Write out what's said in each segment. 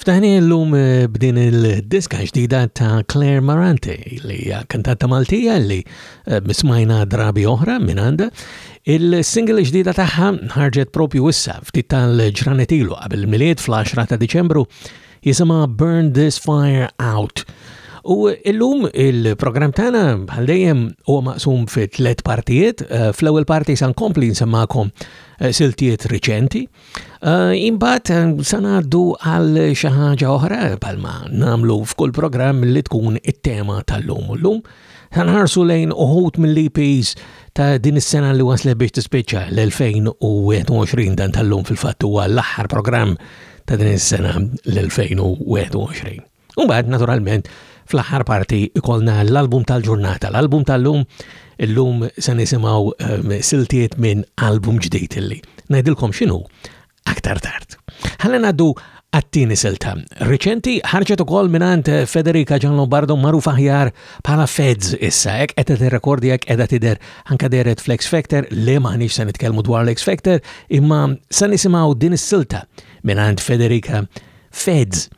Ftaħni l-lum eh, b'din il-diska ġdida ta' Claire Marante, li hija kantata Maltija li eh, mismajna drabi oħra minn għanda. Il-single ġdida tagħha ħarġet propju issa ftit tal-ġranet ilu qabel milied fl-10 ta' Diċembru jisimha Burn This Fire Out. U illum il-programm tagħna bħal dejjem huwa maqsum fi tliet partijiet. Eh, fl-ewwel parti se nkompli nsemmakom siltiet riċenti. Eh, imbagħad eh, se ngħaddu għal xi ħaġa oħra palma nagħmlu f'kull programm li tkun it-tema tal-lum. Llum ħanħarsu lejn uħut mill-EPs ta' din is-sena li wasle biex tispiċċa l-2021 dan tal-lum fil-fatt huwa l-aħħar programm ta' din is-sena l-2021. U bad, naturalment, fl-aħħar parti ikolna l-album tal-ġurnata, l-album tal-lum, illum se nisimgħu ehm, siltiet minn album ġdid illi ngħidilkom x'inhu aktar tard. Ħalli ngħaddu għattini silta. Reċenti ħarġet ukoll minant Federica Gian Lombardo maruf aħjar bħala Feds issa, ek qed tirrekordi ek qiegħda tidher anke deret Flex Factor li maħniex se nitkellmu dwar Lex Factor, imma se nisimgħu din is-silta minant Federica Feds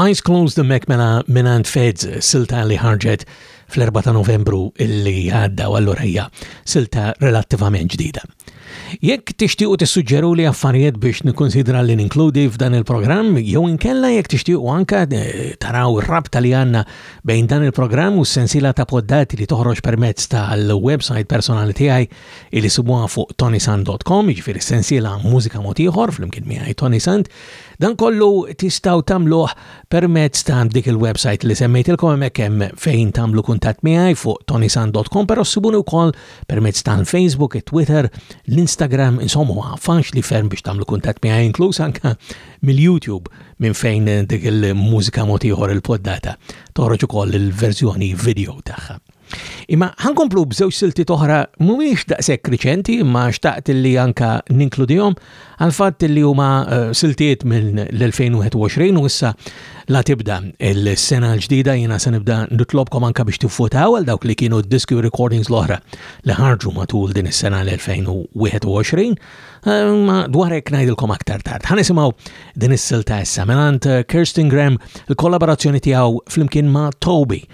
Eyes Closed hemmhekk mela mingħand Feds, silta li ħarġet fl-4 ta' Novembru li għadda u allura hija silta relattivament ġdida. Jekk tixtiequ tissuġġeru li affarijiet biex nikkonsidra li ninkludi f'dan il-programm jew inkella jekk tixtiequ anka eh, taraw rabta li għandna bejn dan il-programm u s-sensiela ta' poddati li toħroġ permezz tal-website personali tiegħi li sibuha fuq tonisan.com, jiġifieri sensiela mużika mod ieħor flimkien miegħi Tony Sant, Dan kollu tistgħu tagħmluh permezz ta' dik il-website li semmejtilkom hemmhekk hemm fejn tagħmlu kuntatt miegħi fuq tonisan.com però ssibuni wkoll permezz tal-Facebook, it-Twitter, l-Instagram, insomma fanx li ferm biex tagħmlu kuntatt miegħi inkluż anke mill-YouTube minn fejn dik il-mużika mod ieħor il-poddata toħroġ ukoll il-verżjoni video tagħha. Imma ħankomplu b'żewġ silti toħra mhumiex daqshekk riċenti imma xtaqt li anka ninkludihom għal fatt li huma eh, siltiet minn l-2021 u issa la tibda il-sena l-ġdida jiena se nibda nitlobkom anka biex tifutaw għal dawk li kienu d-diski recordings l-oħra li ħarġu matul din is-sena l-2021 eh, ma dwar hekk ngħidilkom aktar tard. Ħanisimgħu din is-silta issa minn Kirsten Graham il-kollaborazzjoni tiegħu flimkien ma' Toby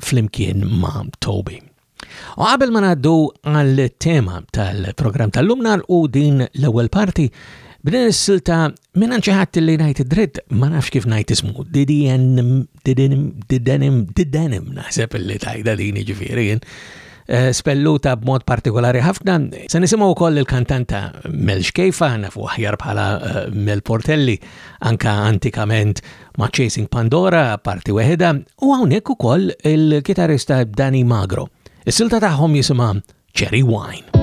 flimkien ma' Toby. U qabel ma ngħaddu għal tema tal-programm tal-lum nar u din l-ewwel parti b'din is-silta minn xi ħadd li ngħid id-dritt ma nafx kif ngħid ismu didenim naħseb li tajda din jiġifieri jien eh, spelluta b'mod partikolari ħafna. Se nisimgħu wkoll il-kantanta Mel Xkejfa nafu aħjar bħala eh, Mel Portelli anka antikament ma' Chasing Pandora parti weħidha u hawnhekk ukoll il-kitarista Danny Magro. Is-silta tagħhom jisimha Cherry Wine.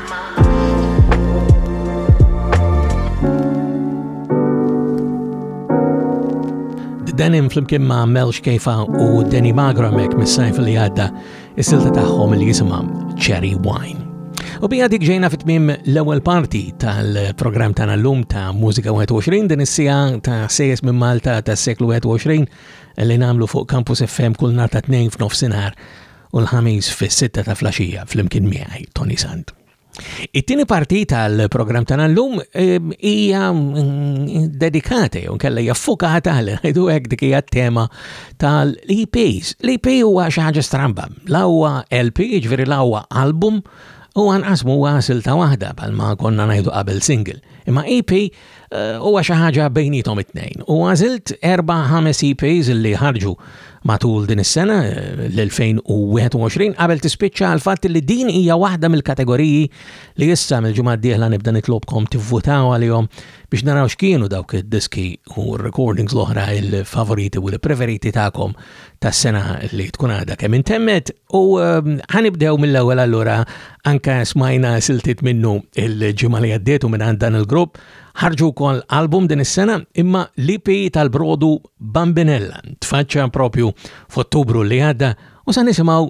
Denim flimkien ma' Mel Xkejfa u Danny Magra mek mis-sajf li għadda is-silta tagħhom li jisimha Cherry Wine. U bija dik ġejna fit-tmim l-ewwel parti tal-programm tagħna llum ta' Mużika 21 din is-sija ta' sejjes minn Malta tas-seklu 21 li nagħmlu fuq Campus FM kull nhar ta' tnejn f'nofsinhar u l-Ħamis fis-sitta ta' flaxija flimkien miegħi Tony Sant. It-tieni parti tal-programm tagħna llum ehm, hija mm, dedikata jew kella hija fukata għal ngħidu hekk dik hija tema tal-EPs. L-EP huwa xi ħaġa stramba. L-awwa LP, jiġifieri l-awwa album, u għanqasmu huwa silta waħda bħalma konna ngħidu qabel single. Imma EP huwa xi ħaġa bejnietom it-tnejn. U għażilt erba' ħames EPs li ħarġu matul din is-sena l-2021 qabel tispiċċa għal fatt li din hija waħda mill-kategoriji li issa mill-ġimgħa d-dieħla nibda nitlobkom tivvutaw għalihom biex naraw x'kienu dawk id-diski u recordings l-oħra il-favoriti u l-preferiti tagħkom tas-sena li tkun għadha kemm intemmet u ehm, ħanibdew mill-ewwel allura anka smajna siltit minnu il-ġimgħa li għaddiet u minn dan il-grupp ħarġu wkoll album din is-sena imma l-EP tal-brodu Bambinella tfaċċa propju f'Ottubru li għadda u sa nisimgħu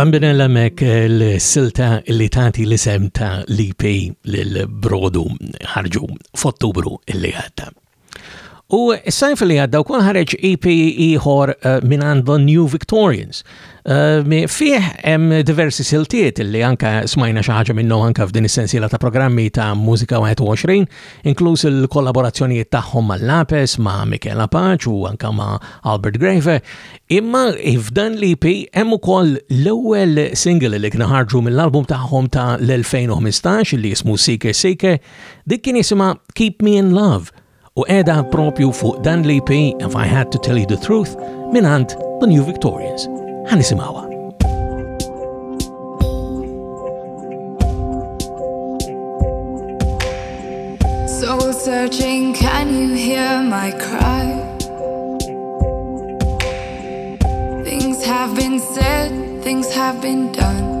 Bambinella mek eh, l-silta li tati l-isem ta' l-IP l-brodu ħarġu f'Ottubru li għadda. U s-sajf li għadda u kol ħareġ EP iħor eh, minn għand The New Victorians Fih hemm diversi siltiet li anka smajna xi ħaġa minnhom anka f'din is-sensiela ta' programmi ta' Mużika 21, inkluż il-kollaborazzjonijiet tagħhom ma' Lapes, ma' Michela Paċ u anka ma' Albert Grave, imma f'dan li pi hemm ukoll l-ewwel single li kien ħarġu mill-album tagħhom ta' l-2015 li jismu Seeker Seeker, dik kien jisimha Keep Me in Love. u edha propju fuq dan l-EP If I Had to Tell You the Truth minant The New Victorians. Hanisimawa. Soul searching, can you hear my cry? Things have been said, things have been done.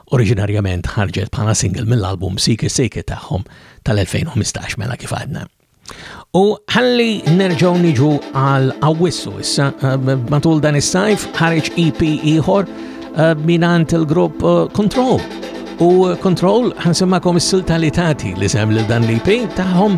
Oriġinarjament ħarġet bħala single mill-album Siki Siki tagħhom tal-2015 mela kif għadna. U ħalli nerġaw niġu għal għawissu issa eh, matul dan is-sajf ħareġ EP ieħor eh, minant il-grupp eh, Control. U Control ħansemmakom is-silta li tati li sem lil dan l-EP tagħhom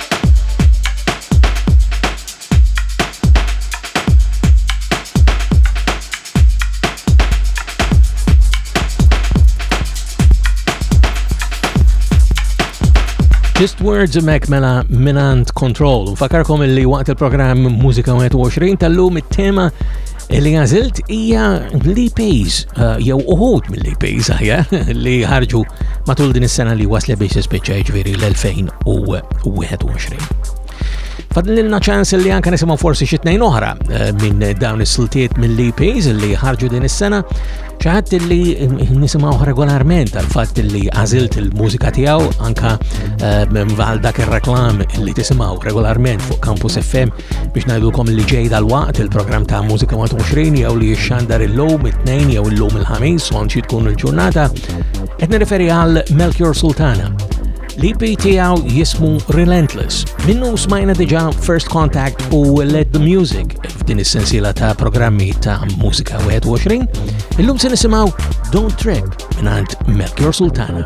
Just Words mek mela minant control. Fakarkom illi waqt il-programm Musika 21 tal-lum it-tema li għazilt hija l-EPs, eh, jew uħud mill-EPs ħajja, li ħarġu matul din is-sena li wasle biex jispiċċa ġviri l-2021. Fadlilna ċans li anka nisimgħu forsi xi tnejn oħra eh, minn dawn is-siltiet mill-EPs li ħarġu din is-sena, ċaħat li nisimgħu regolarment għal fatt li għażilt il-mużika tiegħu anka eh, għal dak ir-reklam li tisimgħu regolarment fuq Campus FM biex najdulkom li ġej dal-waqt il-programm ta' Mużika 20 jew li xandar il-lum it-tnejn jew il-lum il-ħamis u għanċi tkun il-ġurnata, qed nirreferi għal Melchior Sultana. L-EP tiegħu jismu Relentless. Minnu smajna diġa First Contact u Let the Music f'din is-sensiela ta' programmi ta' Mużika 21. Illum se nisimgħu Don't Trip minn Melchior Sultana.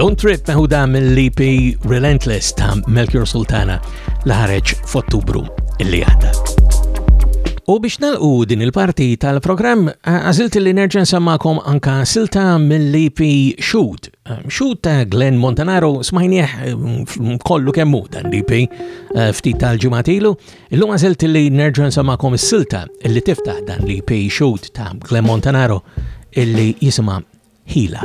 Don't Trip meħuda mill-EP Relentless ta' Melchior Sultana li ħareġ f'Ottubru illi għadda. U biex nalqu din il-parti tal-programm, għazilt li nerġa' nsemmakom anka silta mill-EP Shoot. Shoot ta' Glenn Montanaro smajnieħ mm, kollu kemmu dan l-EP eh, ftit tal-ġimatilu, Illum għażilt li nerġa' nsemmakom is-silta li tiftaħ dan li pay shoot ta' Glen Montanaro illi jisimha Hila.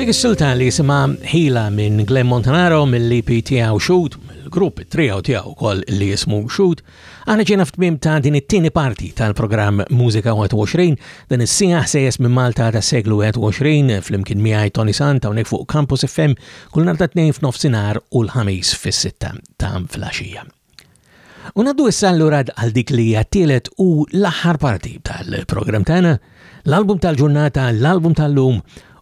dik is-silta li jisimha ħila minn Glenn Montanaro mill-EP tiegħu Shoot, mill-grupp trio tiegħu wkoll li jismu Shoot, aħna ġejna f'tmiem ta' din it-tieni parti tal-programm Mużika 21, dan is-sija ħsejjes minn Malta ta' seglu 21 flimkien miegħi Tony Sant hawnhekk fuq Campus FM kull nhar ta' tnejn f'nofsinhar u l-ħamis fis-sitta ta' flaxija. U naddu issa l-lura għal dik li hija tielet u l-aħħar parti tal-programm tagħna, l-album tal-ġurnata, l-album tal-lum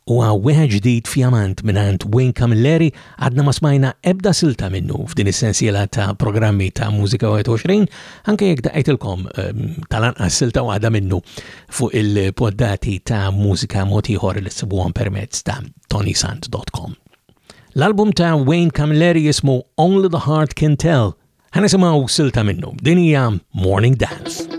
huwa wieħed ġdid fjamant mingħand Wayne Camilleri għadna ma smajna ebda silta minnu f'din is-sensiela ta' programmi ta' Mużika 21 anke jekk daqgħidilkom ehm, tal-anqas silta waħda minnu fuq il-poddati ta' Mużika mod ieħor li ssibuhom permezz ta' tonysant.com. L-album ta' Wayne Camilleri jismu Only the Heart Can Tell. Ħa nisimgħu silta minnu. Din hija Morning Dance.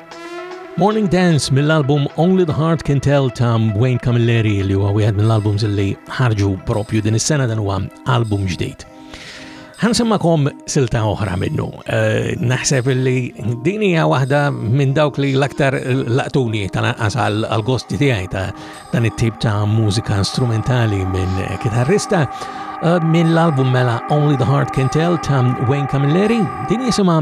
Morning Dance mill-album Only the Heart Can Tell ta' Wayne Camilleri li huwa wieħed mill-albums li ħarġu propju din is-sena dan huwa album ġdid. Ħansemmakom silta oħra minnu. Eh, naħseb li din hija waħda minn dawk li l-aktar laqtuni tal-anqas għal-gosti tiegħi ta' dan it-tip ta' mużika strumentali minn kitarrista eh, minn l-album mela Only the Heart Can Tell ta' Wayne Camilleri. Din jisimha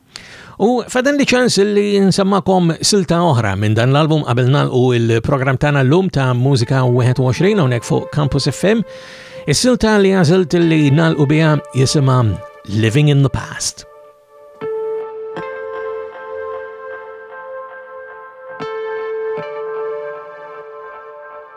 U fadan li ċans li nsemmakom silta oħra minn dan l-album qabel nalqu il-program tagħna llum ta' Mużika 21 hawnhekk fuq Campus FM. Is-silta li għażilt li nalqu biha jisimha Living in the Past.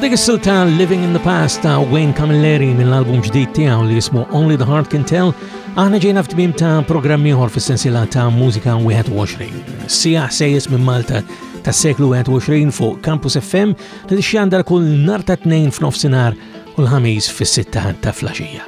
Għandek is-silta Living in the Past ta' Wayne Camilleri mill-album ġdid tiegħu li jismu Only the Heart Can Tell, aħna ġejna f'tmim ta' programm ieħor fis-sensiela ta' Mużika 21. Sija sejjes minn Malta tas-seklu 21 fuq Campus FM li xjandar kull nar ta' tnejn f'nofsinhar u l-ħamis fis-sitta ta' flaxija.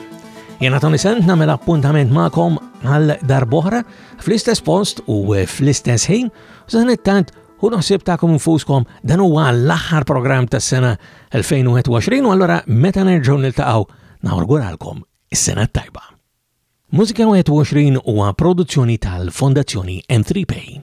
Jena Tony Sant namel appuntament ma'kom għal darboħra Fl-istess post u fl-istess ħin, dan it-tant u naħseb ta'kom infuskom dan huwa l-aħħar programm tas-sena 2021 u allora meta nerġgħu niltaqgħu nawrguralkom is-sena tajba. Mużika 21 huwa produzzjoni tal-Fondazzjoni M3P.